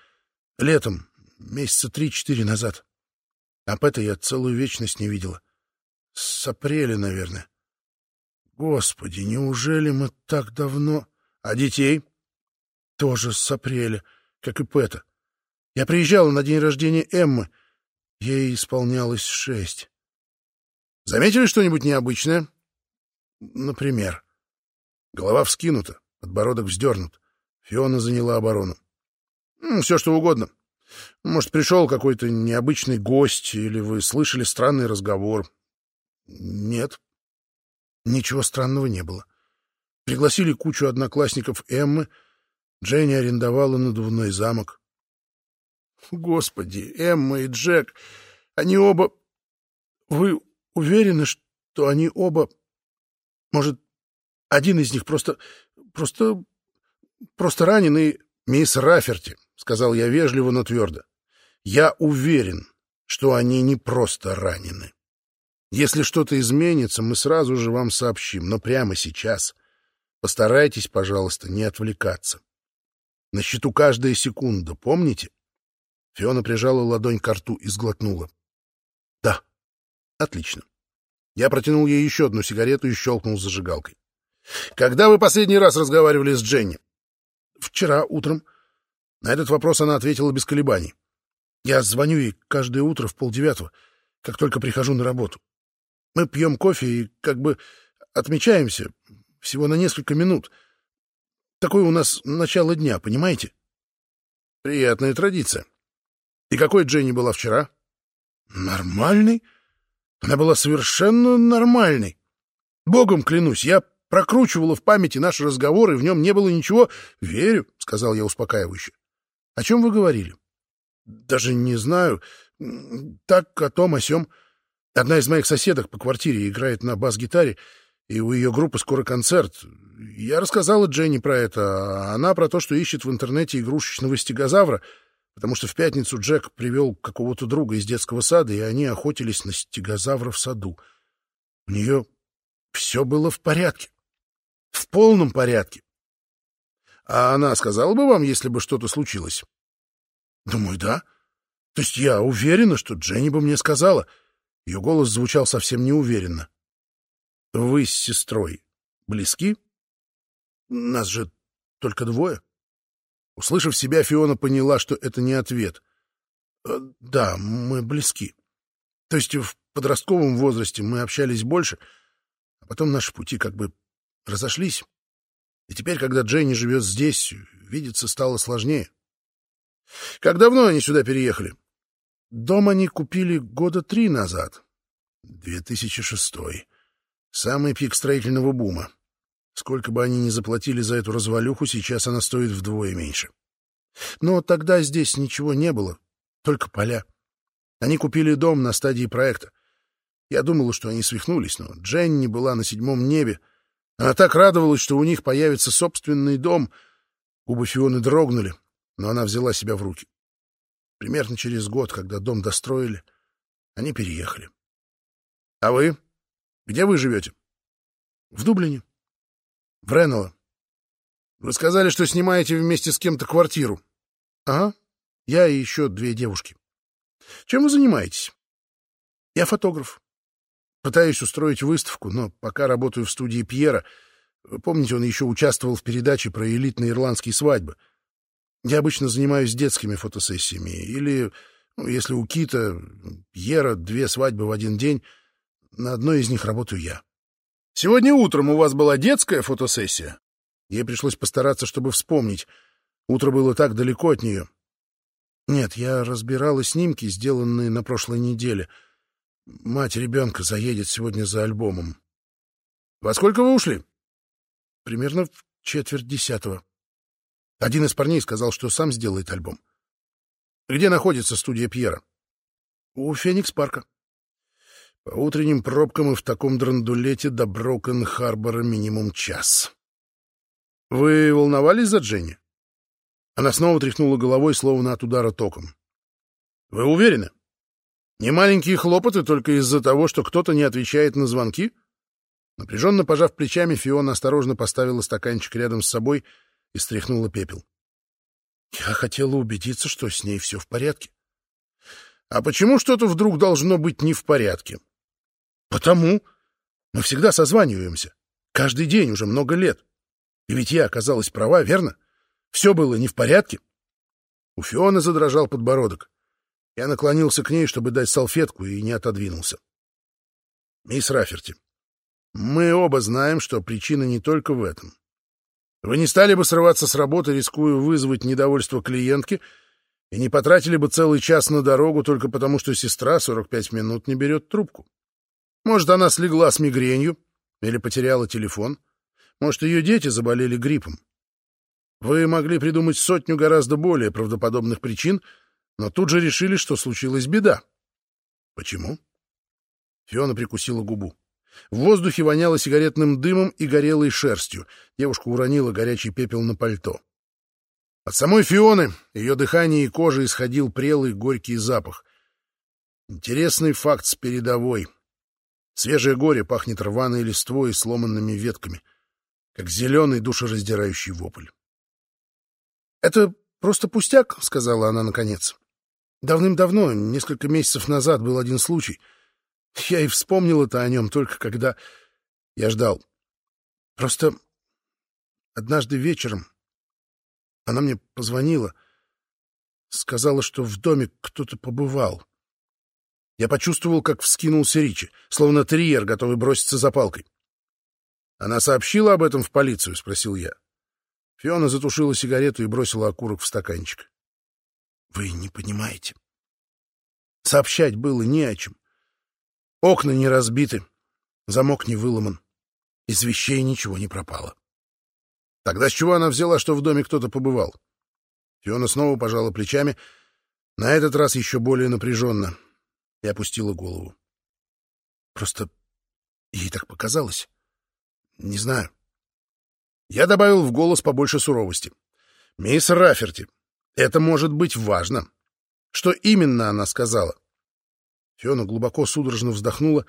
летом, месяца три-четыре назад. А Пэта я целую вечность не видела. С апреля, наверное. Господи, неужели мы так давно... А детей? Тоже с апреля, как и Пэта. Я приезжала на день рождения Эммы. Ей исполнялось шесть. Заметили что-нибудь необычное? Например. Голова вскинута, подбородок вздернут. Фиона заняла оборону. Все, что угодно. Может, пришел какой-то необычный гость, или вы слышали странный разговор. Нет. Ничего странного не было. Пригласили кучу одноклассников Эммы. Дженни арендовала надувной замок. Господи, Эмма и Джек, они оба... Вы уверены, что они оба... Может, один из них просто... просто... просто раненый мисс Раферти, — сказал я вежливо, но твердо. Я уверен, что они не просто ранены. Если что-то изменится, мы сразу же вам сообщим, но прямо сейчас постарайтесь, пожалуйста, не отвлекаться. На счету каждая секунда, помните? Фиона прижала ладонь к рту и сглотнула. — Да. — Отлично. Я протянул ей еще одну сигарету и щелкнул зажигалкой. «Когда вы последний раз разговаривали с Дженни?» «Вчера утром». На этот вопрос она ответила без колебаний. «Я звоню ей каждое утро в полдевятого, как только прихожу на работу. Мы пьем кофе и как бы отмечаемся всего на несколько минут. Такое у нас начало дня, понимаете?» «Приятная традиция. И какой Дженни была вчера?» «Нормальный?» Она была совершенно нормальной. Богом клянусь, я прокручивала в памяти наши разговоры, и в нем не было ничего. — Верю, — сказал я успокаивающе. — О чем вы говорили? — Даже не знаю. Так, о том, о сём. Одна из моих соседок по квартире играет на бас-гитаре, и у ее группы скоро концерт. Я рассказала Дженни про это, а она про то, что ищет в интернете игрушечного стегозавра — потому что в пятницу Джек привел какого-то друга из детского сада, и они охотились на стегозавра в саду. У нее все было в порядке. В полном порядке. А она сказала бы вам, если бы что-то случилось? Думаю, да. То есть я уверена, что Дженни бы мне сказала. Ее голос звучал совсем неуверенно. Вы с сестрой близки? Нас же только двое. Услышав себя, Фиона поняла, что это не ответ. «Э, «Да, мы близки. То есть в подростковом возрасте мы общались больше, а потом наши пути как бы разошлись. И теперь, когда Дженни живет здесь, видеться стало сложнее. Как давно они сюда переехали? Дом они купили года три назад. 2006 Самый пик строительного бума. Сколько бы они ни заплатили за эту развалюху, сейчас она стоит вдвое меньше. Но тогда здесь ничего не было, только поля. Они купили дом на стадии проекта. Я думала, что они свихнулись, но Дженни была на седьмом небе. Она так радовалась, что у них появится собственный дом. Губы Фионы дрогнули, но она взяла себя в руки. Примерно через год, когда дом достроили, они переехали. — А вы? Где вы живете? — В Дублине. — В Реннелло. — Вы сказали, что снимаете вместе с кем-то квартиру. — Ага. Я и еще две девушки. — Чем вы занимаетесь? — Я фотограф. Пытаюсь устроить выставку, но пока работаю в студии Пьера. Помните, он еще участвовал в передаче про элитные ирландские свадьбы. Я обычно занимаюсь детскими фотосессиями. Или, ну, если у Кита, Пьера, две свадьбы в один день, на одной из них работаю я. Сегодня утром у вас была детская фотосессия? Ей пришлось постараться, чтобы вспомнить. Утро было так далеко от нее. Нет, я разбирала снимки, сделанные на прошлой неделе — Мать ребенка заедет сегодня за альбомом. Во сколько вы ушли? Примерно в четверть десятого. Один из парней сказал, что сам сделает альбом. Где находится студия Пьера? У Феникс-парка. По утренним пробкам и в таком драндулете до Брокен-Харбора минимум час. Вы волновались за Дженни? Она снова тряхнула головой, словно от удара током. Вы уверены? Не маленькие хлопоты только из-за того, что кто-то не отвечает на звонки? Напряженно пожав плечами, Фиона осторожно поставила стаканчик рядом с собой и стряхнула пепел. Я хотела убедиться, что с ней все в порядке. А почему что-то вдруг должно быть не в порядке? Потому. Мы всегда созваниваемся. Каждый день уже много лет. И ведь я оказалась права, верно? Все было не в порядке. У Фионы задрожал подбородок. Я наклонился к ней, чтобы дать салфетку, и не отодвинулся. «Мисс Раферти, мы оба знаем, что причина не только в этом. Вы не стали бы срываться с работы, рискуя вызвать недовольство клиентки, и не потратили бы целый час на дорогу только потому, что сестра 45 минут не берет трубку. Может, она слегла с мигренью или потеряла телефон. Может, ее дети заболели гриппом. Вы могли придумать сотню гораздо более правдоподобных причин — но тут же решили, что случилась беда. Почему? Фиона прикусила губу. В воздухе воняло сигаретным дымом и горелой шерстью. Девушка уронила горячий пепел на пальто. От самой Фионы, ее дыхание и кожа исходил прелый горький запах. Интересный факт с передовой. Свежее горе пахнет рваной листвой и сломанными ветками, как зеленый душераздирающий вопль. — Это просто пустяк, — сказала она наконец. Давным-давно, несколько месяцев назад, был один случай. Я и вспомнил это о нем только когда я ждал. Просто однажды вечером она мне позвонила, сказала, что в доме кто-то побывал. Я почувствовал, как вскинулся Ричи, словно терьер, готовый броситься за палкой. «Она сообщила об этом в полицию?» — спросил я. Фиона затушила сигарету и бросила окурок в стаканчик. Вы не понимаете. Сообщать было не о чем. Окна не разбиты, замок не выломан, из вещей ничего не пропало. Тогда с чего она взяла, что в доме кто-то побывал? Фиона снова пожала плечами, на этот раз еще более напряженно, и опустила голову. Просто ей так показалось. Не знаю. Я добавил в голос побольше суровости. «Мисс Раферти, это может быть важно. Что именно она сказала? Фиона глубоко судорожно вздохнула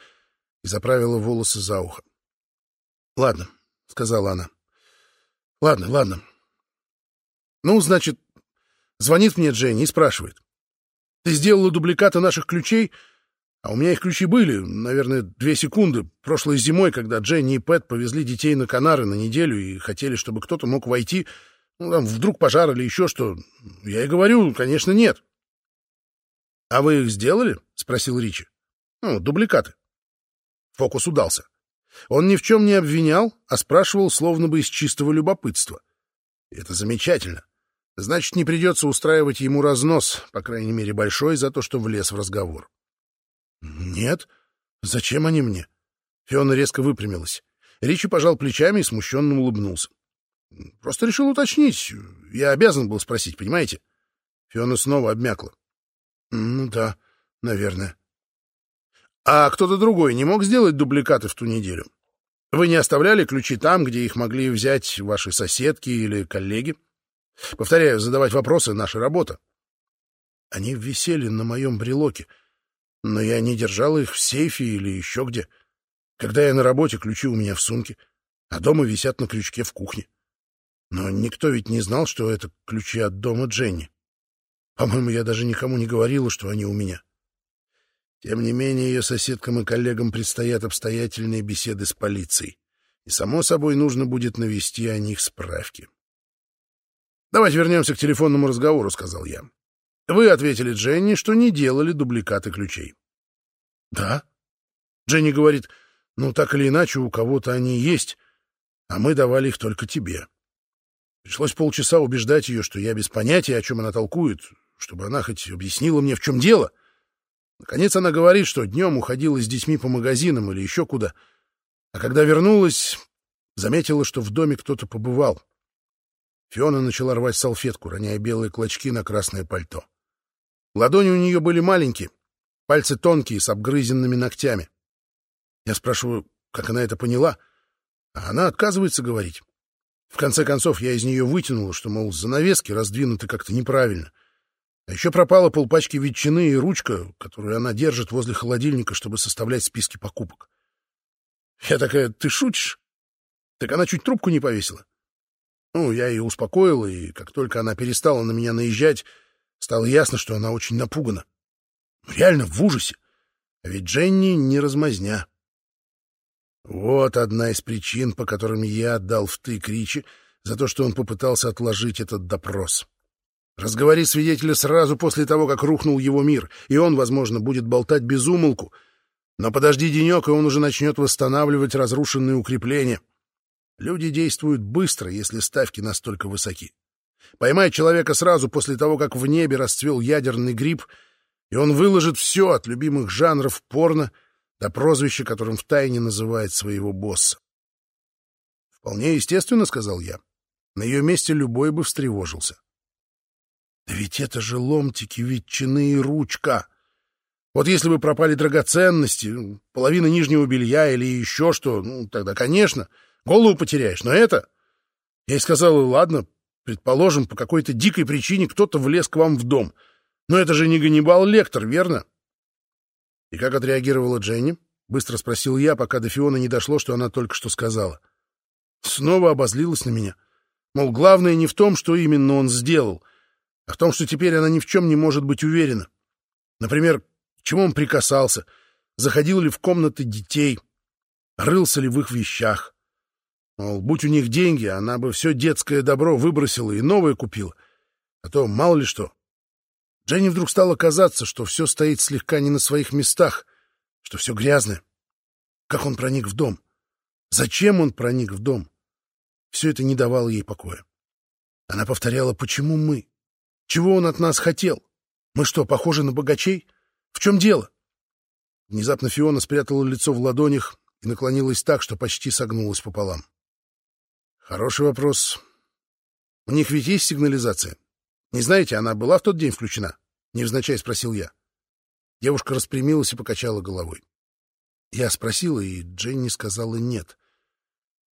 и заправила волосы за ухо. — Ладно, — сказала она. — Ладно, ладно. Ну, значит, звонит мне Дженни и спрашивает. — Ты сделала дубликаты наших ключей? А у меня их ключи были, наверное, две секунды, прошлой зимой, когда Дженни и Пэт повезли детей на Канары на неделю и хотели, чтобы кто-то мог войти, Ну, там вдруг пожар или еще что. Я и говорю, конечно, нет. — А вы их сделали? — спросил Ричи. — Ну, дубликаты. Фокус удался. Он ни в чем не обвинял, а спрашивал словно бы из чистого любопытства. Это замечательно. Значит, не придется устраивать ему разнос, по крайней мере, большой, за то, что влез в разговор. — Нет. Зачем они мне? Фиона резко выпрямилась. Ричи пожал плечами и смущенно улыбнулся. — Просто решил уточнить. Я обязан был спросить, понимаете? Фиона снова обмякла. — Ну да, наверное. — А кто-то другой не мог сделать дубликаты в ту неделю? Вы не оставляли ключи там, где их могли взять ваши соседки или коллеги? — Повторяю, задавать вопросы — наша работа. Они висели на моем брелоке, но я не держал их в сейфе или еще где. Когда я на работе, ключи у меня в сумке, а дома висят на крючке в кухне. Но никто ведь не знал, что это ключи от дома Дженни. По-моему, я даже никому не говорила, что они у меня. Тем не менее, ее соседкам и коллегам предстоят обстоятельные беседы с полицией, и, само собой, нужно будет навести о них справки. «Давайте вернемся к телефонному разговору», — сказал я. «Вы ответили Дженни, что не делали дубликаты ключей». «Да». Дженни говорит, «Ну, так или иначе, у кого-то они есть, а мы давали их только тебе». Пришлось полчаса убеждать ее, что я без понятия, о чем она толкует, чтобы она хоть объяснила мне, в чем дело. Наконец она говорит, что днем уходила с детьми по магазинам или еще куда, а когда вернулась, заметила, что в доме кто-то побывал. Фиона начала рвать салфетку, роняя белые клочки на красное пальто. Ладони у нее были маленькие, пальцы тонкие, с обгрызенными ногтями. Я спрашиваю, как она это поняла, а она отказывается говорить. В конце концов, я из нее вытянула, что, мол, занавески раздвинуты как-то неправильно. А еще пропала полпачки ветчины и ручка, которую она держит возле холодильника, чтобы составлять списки покупок. Я такая, ты шутишь? Так она чуть трубку не повесила. Ну, я ее успокоил, и как только она перестала на меня наезжать, стало ясно, что она очень напугана. Реально в ужасе. А ведь Дженни не размазня. Вот одна из причин, по которым я отдал в тык Ричи за то, что он попытался отложить этот допрос. Разговори свидетеля сразу после того, как рухнул его мир, и он, возможно, будет болтать без умолку. Но подожди денек, и он уже начнет восстанавливать разрушенные укрепления. Люди действуют быстро, если ставки настолько высоки. Поймай человека сразу после того, как в небе расцвел ядерный гриб, и он выложит все от любимых жанров порно до прозвища, которым втайне называет своего босса. «Вполне естественно», — сказал я. На ее месте любой бы встревожился. «Да ведь это же ломтики ветчины и ручка!» Вот если бы пропали драгоценности, половина нижнего белья или еще что, ну, тогда, конечно, Голову потеряешь, но это... Я ей сказал, ладно, предположим, по какой-то дикой причине кто-то влез к вам в дом. Но это же не Ганнибал Лектор, верно? И как отреагировала Дженни? Быстро спросил я, пока до Фиона не дошло, что она только что сказала. Снова обозлилась на меня. Мол, главное не в том, что именно он сделал, а в том, что теперь она ни в чем не может быть уверена. Например, к чему он прикасался, заходил ли в комнаты детей, рылся ли в их вещах. Мол, будь у них деньги, она бы все детское добро выбросила и новое купила. А то мало ли что. Дженни вдруг стало казаться, что все стоит слегка не на своих местах, что все грязное. Как он проник в дом? Зачем он проник в дом? Все это не давало ей покоя. Она повторяла, почему мы? Чего он от нас хотел? Мы что, похожи на богачей? В чем дело? Внезапно Фиона спрятала лицо в ладонях и наклонилась так, что почти согнулась пополам. Хороший вопрос. У них ведь есть сигнализация? Не знаете, она была в тот день включена? Невзначай спросил я. Девушка распрямилась и покачала головой. Я спросила, и Дженни сказала нет.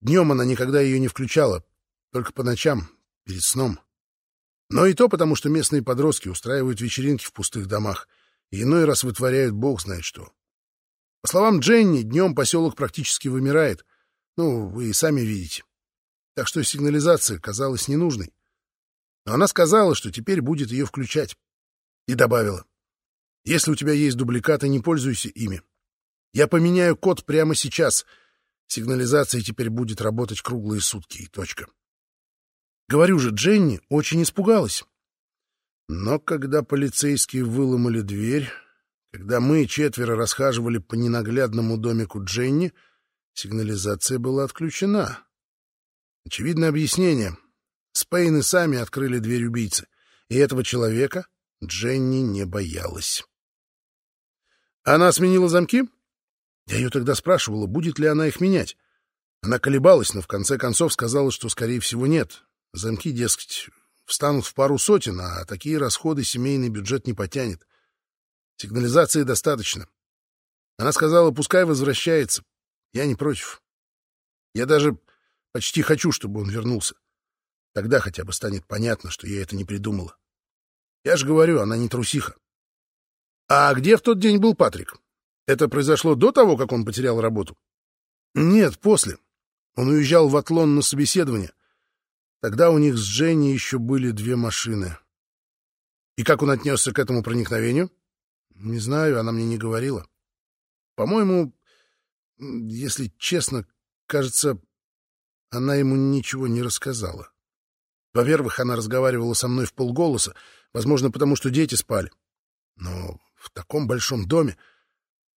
Днем она никогда ее не включала, только по ночам, перед сном. Но и то потому, что местные подростки устраивают вечеринки в пустых домах и иной раз вытворяют бог знает что. По словам Дженни, днем поселок практически вымирает. Ну, вы и сами видите так что сигнализация казалась ненужной. Но она сказала, что теперь будет ее включать. И добавила, если у тебя есть дубликаты, не пользуйся ими. Я поменяю код прямо сейчас. Сигнализация теперь будет работать круглые сутки и точка. Говорю же, Дженни очень испугалась. Но когда полицейские выломали дверь, когда мы четверо расхаживали по ненаглядному домику Дженни, сигнализация была отключена. Очевидное объяснение. Спейны сами открыли дверь убийцы, и этого человека Дженни не боялась. Она сменила замки? Я ее тогда спрашивала, будет ли она их менять. Она колебалась, но в конце концов сказала, что, скорее всего, нет. Замки, дескать, встанут в пару сотен, а такие расходы семейный бюджет не потянет. Сигнализации достаточно. Она сказала, пускай возвращается. Я не против. Я даже почти хочу, чтобы он вернулся. Тогда хотя бы станет понятно, что я это не придумала. Я же говорю, она не трусиха. А где в тот день был Патрик? Это произошло до того, как он потерял работу? Нет, после. Он уезжал в Атлон на собеседование. Тогда у них с Дженни еще были две машины. И как он отнесся к этому проникновению? Не знаю, она мне не говорила. По-моему, если честно, кажется, она ему ничего не рассказала. Во-первых, она разговаривала со мной в полголоса, возможно, потому что дети спали. Но в таком большом доме...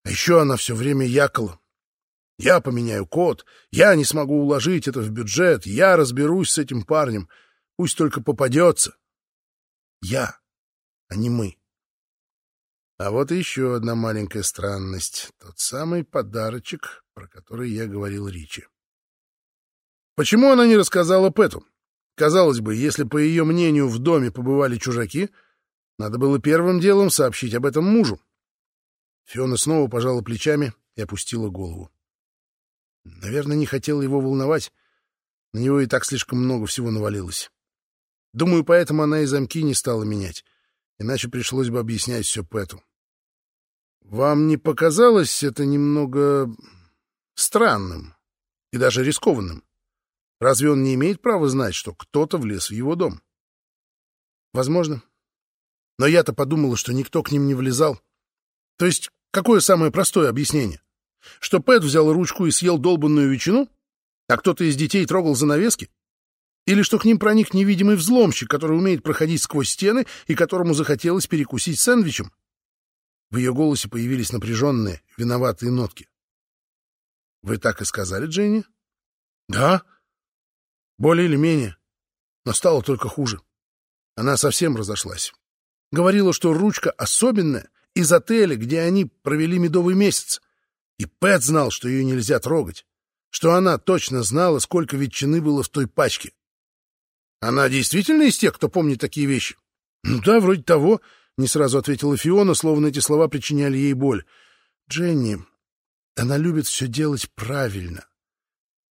А еще она все время якала. Я поменяю код, я не смогу уложить это в бюджет, я разберусь с этим парнем, пусть только попадется. Я, а не мы. А вот еще одна маленькая странность. Тот самый подарочек, про который я говорил Ричи. Почему она не рассказала Пэту? Казалось бы, если, по ее мнению, в доме побывали чужаки, надо было первым делом сообщить об этом мужу. Фиона снова пожала плечами и опустила голову. Наверное, не хотела его волновать. На него и так слишком много всего навалилось. Думаю, поэтому она и замки не стала менять. Иначе пришлось бы объяснять все Пэту. Вам не показалось это немного странным и даже рискованным? Разве он не имеет права знать, что кто-то влез в его дом? Возможно. Но я-то подумала, что никто к ним не влезал. То есть, какое самое простое объяснение? Что Пэт взял ручку и съел долбанную ветчину? А кто-то из детей трогал занавески? Или что к ним проник невидимый взломщик, который умеет проходить сквозь стены и которому захотелось перекусить сэндвичем? В ее голосе появились напряженные, виноватые нотки. — Вы так и сказали, Дженни? — Да. Более или менее. Но стало только хуже. Она совсем разошлась. Говорила, что ручка особенная из отеля, где они провели медовый месяц. И Пэт знал, что ее нельзя трогать. Что она точно знала, сколько ветчины было в той пачке. Она действительно из тех, кто помнит такие вещи? Ну да, вроде того, — не сразу ответила Фиона, словно эти слова причиняли ей боль. Дженни, она любит все делать правильно.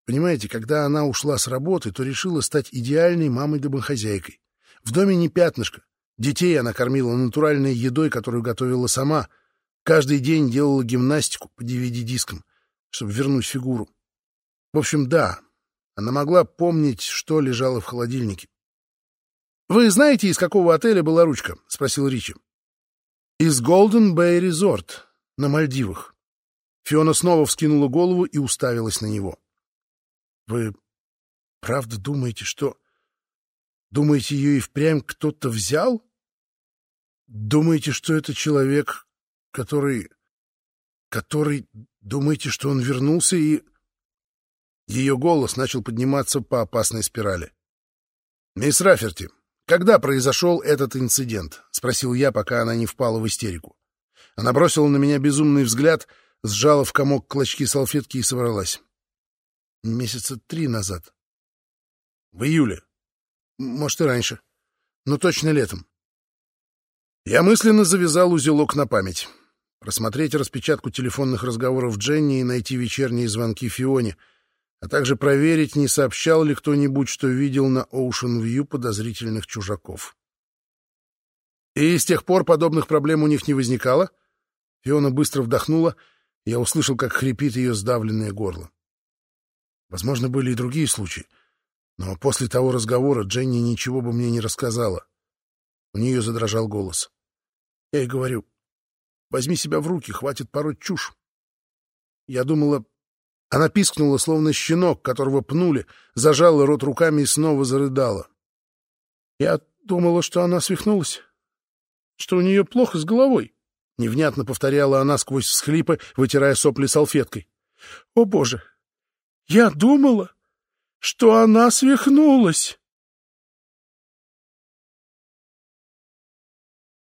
Понимаете, когда она ушла с работы, то решила стать идеальной мамой-домохозяйкой. В доме не пятнышко. Детей она кормила натуральной едой, которую готовила сама. Каждый день делала гимнастику по DVD-дискам, чтобы вернуть фигуру. В общем, да, она могла помнить, что лежало в холодильнике. «Вы знаете, из какого отеля была ручка?» — спросил Ричи. «Из Golden Bay Resort на Мальдивах». Фиона снова вскинула голову и уставилась на него. Вы правда думаете, что... Думаете, ее и впрямь кто-то взял? Думаете, что это человек, который... который... Думаете, что он вернулся и... Ее голос начал подниматься по опасной спирали. «Мисс Раферти, когда произошел этот инцидент?» — спросил я, пока она не впала в истерику. Она бросила на меня безумный взгляд, сжала в комок клочки салфетки и собралась. Месяца три назад. В июле. Может, и раньше. Но точно летом. Я мысленно завязал узелок на память. Просмотреть распечатку телефонных разговоров Дженни и найти вечерние звонки Фионе, а также проверить, не сообщал ли кто-нибудь, что видел на Оушен-Вью подозрительных чужаков. И с тех пор подобных проблем у них не возникало? Фиона быстро вдохнула, я услышал, как хрипит ее сдавленное горло. Возможно, были и другие случаи. Но после того разговора Дженни ничего бы мне не рассказала. У нее задрожал голос. Я ей говорю, возьми себя в руки, хватит пороть чушь. Я думала... Она пискнула, словно щенок, которого пнули, зажала рот руками и снова зарыдала. Я думала, что она свихнулась, что у нее плохо с головой. Невнятно повторяла она сквозь всхлипы, вытирая сопли салфеткой. «О, Боже! Я думала, что она свихнулась!»